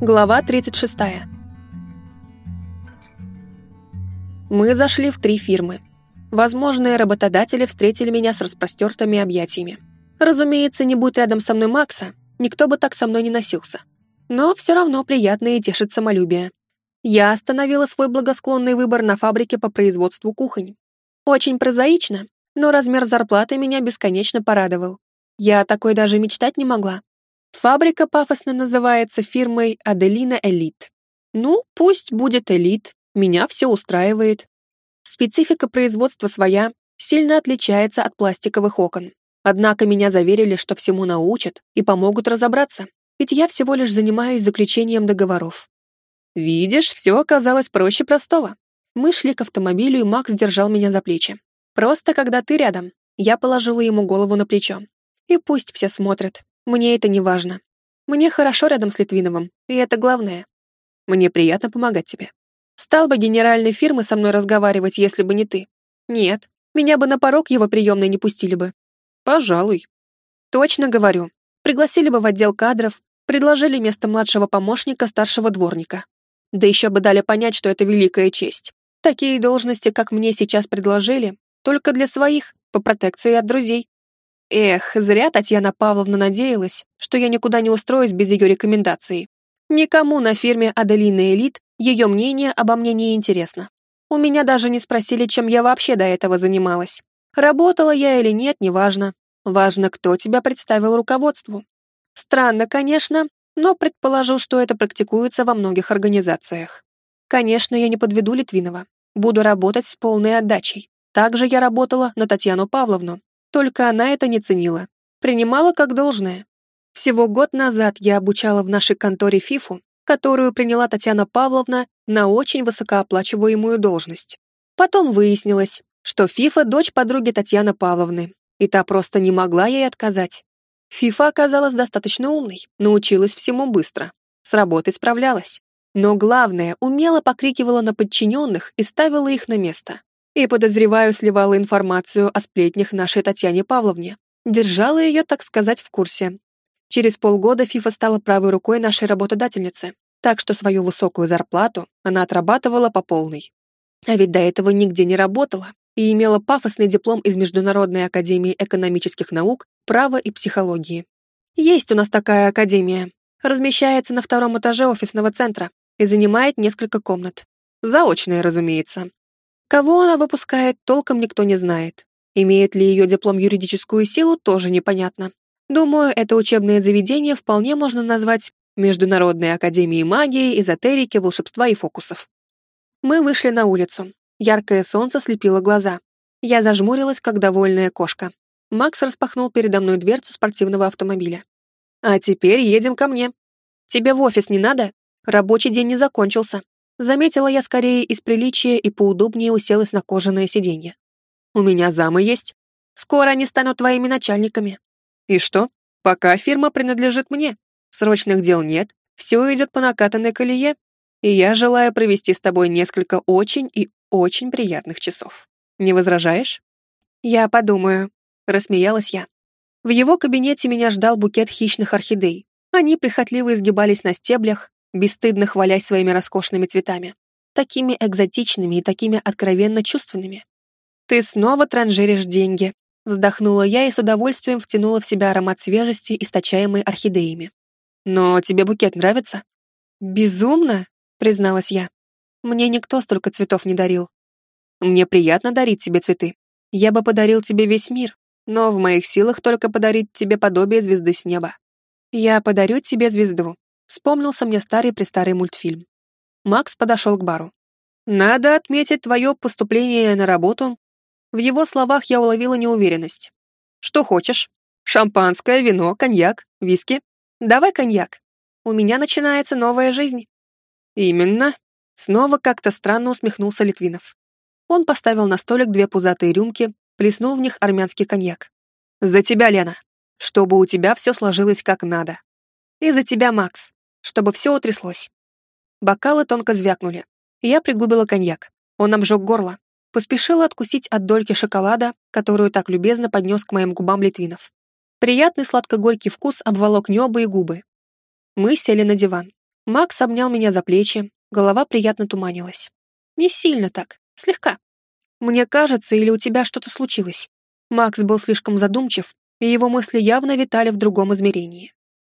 Глава 36. Мы зашли в три фирмы. Возможные работодатели встретили меня с распростертыми объятиями. Разумеется, не будь рядом со мной Макса, никто бы так со мной не носился. Но все равно приятно и тешит самолюбие. Я остановила свой благосклонный выбор на фабрике по производству кухонь. Очень прозаично, но размер зарплаты меня бесконечно порадовал. Я такой даже мечтать не могла. Фабрика пафосно называется фирмой «Аделина Элит». Ну, пусть будет элит, меня все устраивает. Специфика производства своя, сильно отличается от пластиковых окон. Однако меня заверили, что всему научат и помогут разобраться, ведь я всего лишь занимаюсь заключением договоров. Видишь, все оказалось проще простого. Мы шли к автомобилю, и Макс держал меня за плечи. Просто когда ты рядом, я положила ему голову на плечо. И пусть все смотрят, мне это не важно. Мне хорошо рядом с Литвиновым, и это главное. Мне приятно помогать тебе. Стал бы генеральной фирмы со мной разговаривать, если бы не ты. Нет, меня бы на порог его приемной не пустили бы. Пожалуй. Точно говорю. Пригласили бы в отдел кадров, предложили место младшего помощника старшего дворника. Да еще бы дали понять, что это великая честь. Такие должности, как мне сейчас предложили, только для своих, по протекции от друзей. Эх, зря Татьяна Павловна надеялась, что я никуда не устроюсь без ее рекомендаций. Никому на фирме «Аделина Элит» ее мнение обо мне не интересно. У меня даже не спросили, чем я вообще до этого занималась. Работала я или нет, неважно. Важно, кто тебя представил руководству. Странно, конечно, но предположу, что это практикуется во многих организациях. Конечно, я не подведу Литвинова. Буду работать с полной отдачей. Также я работала на Татьяну Павловну, только она это не ценила. Принимала как должное. Всего год назад я обучала в нашей конторе ФИФУ, которую приняла Татьяна Павловна на очень высокооплачиваемую должность. Потом выяснилось, что ФИФа – дочь подруги Татьяны Павловны, и та просто не могла ей отказать. ФИФа оказалась достаточно умной, научилась всему быстро, с работой справлялась. Но главное, умело покрикивала на подчиненных и ставила их на место. И, подозреваю, сливала информацию о сплетнях нашей Татьяне Павловне. Держала ее, так сказать, в курсе. Через полгода Фифа стала правой рукой нашей работодательницы, так что свою высокую зарплату она отрабатывала по полной. А ведь до этого нигде не работала и имела пафосный диплом из Международной академии экономических наук, права и психологии. Есть у нас такая академия. Размещается на втором этаже офисного центра и занимает несколько комнат. Заочная, разумеется. Кого она выпускает, толком никто не знает. Имеет ли ее диплом юридическую силу, тоже непонятно. Думаю, это учебное заведение вполне можно назвать Международной академией магии, эзотерики, волшебства и фокусов. Мы вышли на улицу. Яркое солнце слепило глаза. Я зажмурилась, как довольная кошка. Макс распахнул передо мной дверцу спортивного автомобиля. «А теперь едем ко мне. Тебе в офис не надо? Рабочий день не закончился. Заметила я скорее из приличия и поудобнее уселась на кожаное сиденье. «У меня замы есть. Скоро они станут твоими начальниками». «И что? Пока фирма принадлежит мне. Срочных дел нет, все идет по накатанной колее, и я желаю провести с тобой несколько очень и очень приятных часов. Не возражаешь?» «Я подумаю», — рассмеялась я. В его кабинете меня ждал букет хищных орхидей. Они прихотливо изгибались на стеблях, бесстыдно хвалясь своими роскошными цветами. Такими экзотичными и такими откровенно чувственными. «Ты снова транжиришь деньги», — вздохнула я и с удовольствием втянула в себя аромат свежести, источаемый орхидеями. «Но тебе букет нравится?» «Безумно», — призналась я. «Мне никто столько цветов не дарил». «Мне приятно дарить тебе цветы. Я бы подарил тебе весь мир, но в моих силах только подарить тебе подобие звезды с неба. Я подарю тебе звезду, Вспомнился мне старый-престарый мультфильм. Макс подошел к бару. «Надо отметить твое поступление на работу». В его словах я уловила неуверенность. «Что хочешь? Шампанское, вино, коньяк, виски? Давай коньяк. У меня начинается новая жизнь». «Именно». Снова как-то странно усмехнулся Литвинов. Он поставил на столик две пузатые рюмки, плеснул в них армянский коньяк. «За тебя, Лена. Чтобы у тебя все сложилось как надо. И за тебя, Макс чтобы все утряслось. Бокалы тонко звякнули. Я пригубила коньяк. Он обжег горло. Поспешила откусить от дольки шоколада, которую так любезно поднес к моим губам Литвинов. Приятный сладко-горький вкус обволок небо и губы. Мы сели на диван. Макс обнял меня за плечи, голова приятно туманилась. Не сильно так, слегка. Мне кажется, или у тебя что-то случилось. Макс был слишком задумчив, и его мысли явно витали в другом измерении.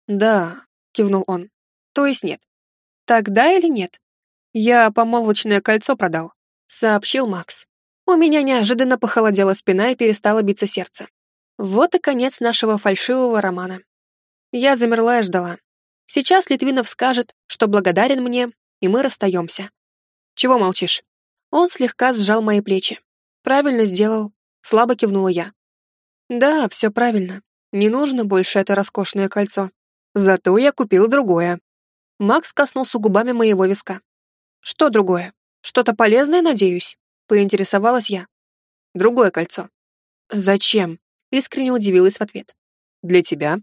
«Да», — кивнул он. «То есть нет». «Тогда или нет?» «Я помолвочное кольцо продал», — сообщил Макс. У меня неожиданно похолодела спина и перестало биться сердце. Вот и конец нашего фальшивого романа. Я замерла и ждала. Сейчас Литвинов скажет, что благодарен мне, и мы расстаемся. Чего молчишь? Он слегка сжал мои плечи. Правильно сделал. Слабо кивнула я. Да, все правильно. Не нужно больше это роскошное кольцо. Зато я купил другое. Макс коснулся губами моего виска. Что другое? Что-то полезное, надеюсь? Поинтересовалась я. Другое кольцо. Зачем? Искренне удивилась в ответ. Для тебя.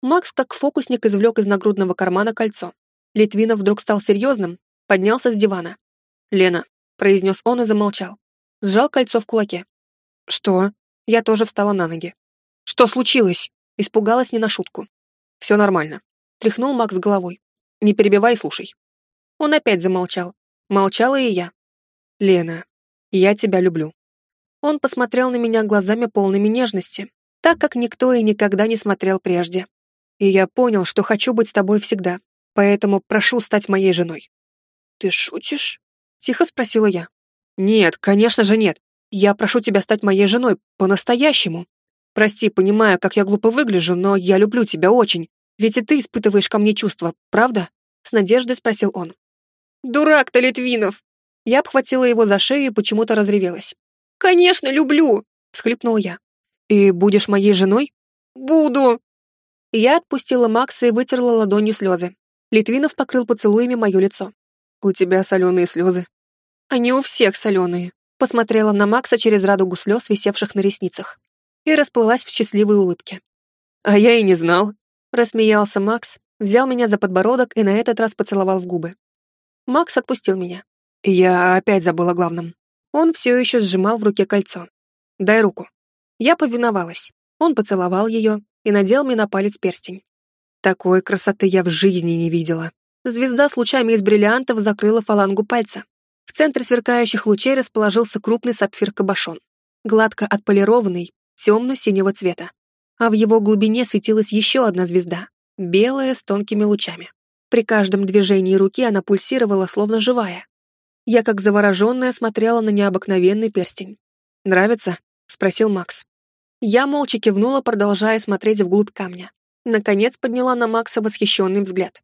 Макс, как фокусник, извлек из нагрудного кармана кольцо. Литвинов вдруг стал серьезным, поднялся с дивана. «Лена», — произнес он и замолчал. Сжал кольцо в кулаке. «Что?» Я тоже встала на ноги. «Что случилось?» Испугалась не на шутку. «Все нормально», — тряхнул Макс головой. «Не перебивай слушай». Он опять замолчал. Молчала и я. «Лена, я тебя люблю». Он посмотрел на меня глазами полными нежности, так как никто и никогда не смотрел прежде. И я понял, что хочу быть с тобой всегда, поэтому прошу стать моей женой. «Ты шутишь?» — тихо спросила я. «Нет, конечно же нет. Я прошу тебя стать моей женой, по-настоящему. Прости, понимаю, как я глупо выгляжу, но я люблю тебя очень. Ведь и ты испытываешь ко мне чувства, правда?» С надеждой спросил он. «Дурак ты, Литвинов!» Я обхватила его за шею и почему-то разревелась. «Конечно, люблю!» — всхлипнул я. «И будешь моей женой?» «Буду!» Я отпустила Макса и вытерла ладонью слезы. Литвинов покрыл поцелуями мое лицо. «У тебя соленые слезы». «Они у всех соленые», — посмотрела на Макса через радугу слез, висевших на ресницах, и расплылась в счастливой улыбке. «А я и не знал», — рассмеялся Макс, взял меня за подбородок и на этот раз поцеловал в губы. Макс отпустил меня. Я опять забыла о главном. Он все еще сжимал в руке кольцо. «Дай руку». Я повиновалась. Он поцеловал ее и надел мне на палец перстень. Такой красоты я в жизни не видела. Звезда с лучами из бриллиантов закрыла фалангу пальца. В центре сверкающих лучей расположился крупный сапфир-кабошон. Гладко отполированный, темно-синего цвета. А в его глубине светилась еще одна звезда, белая с тонкими лучами. При каждом движении руки она пульсировала, словно живая. Я, как завороженная, смотрела на необыкновенный перстень. «Нравится?» — спросил Макс. Я молча кивнула, продолжая смотреть вглубь камня. Наконец подняла на Макса восхищенный взгляд.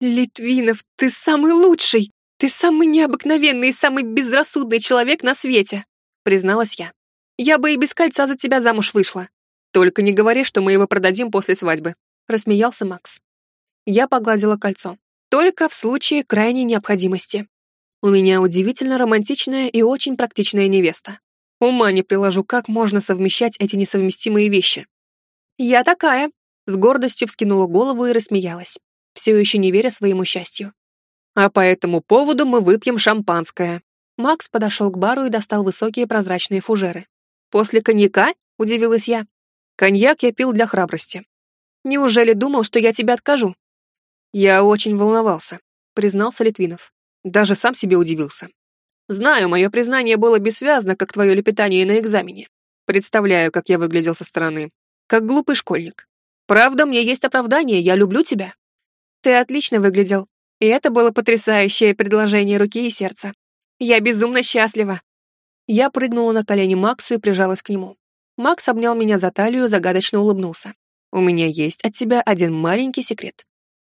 «Литвинов, ты самый лучший! Ты самый необыкновенный и самый безрассудный человек на свете!» призналась я. «Я бы и без кольца за тебя замуж вышла. Только не говори, что мы его продадим после свадьбы», рассмеялся Макс. Я погладила кольцо. Только в случае крайней необходимости. У меня удивительно романтичная и очень практичная невеста. Ума не приложу, как можно совмещать эти несовместимые вещи. Я такая. С гордостью вскинула голову и рассмеялась, все еще не веря своему счастью. А по этому поводу мы выпьем шампанское. Макс подошел к бару и достал высокие прозрачные фужеры. «После коньяка?» — удивилась я. «Коньяк я пил для храбрости. Неужели думал, что я тебе откажу?» «Я очень волновался», — признался Литвинов. Даже сам себе удивился. «Знаю, мое признание было бессвязно, как твое лепетание на экзамене. Представляю, как я выглядел со стороны. Как глупый школьник. Правда, мне есть оправдание, я люблю тебя». «Ты отлично выглядел. И это было потрясающее предложение руки и сердца. Я безумно счастлива». Я прыгнула на колени Максу и прижалась к нему. Макс обнял меня за талию, загадочно улыбнулся. «У меня есть от тебя один маленький секрет.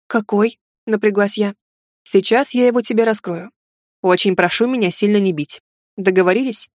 «Какой?» — напряглась я. «Сейчас я его тебе раскрою. Очень прошу меня сильно не бить. Договорились?»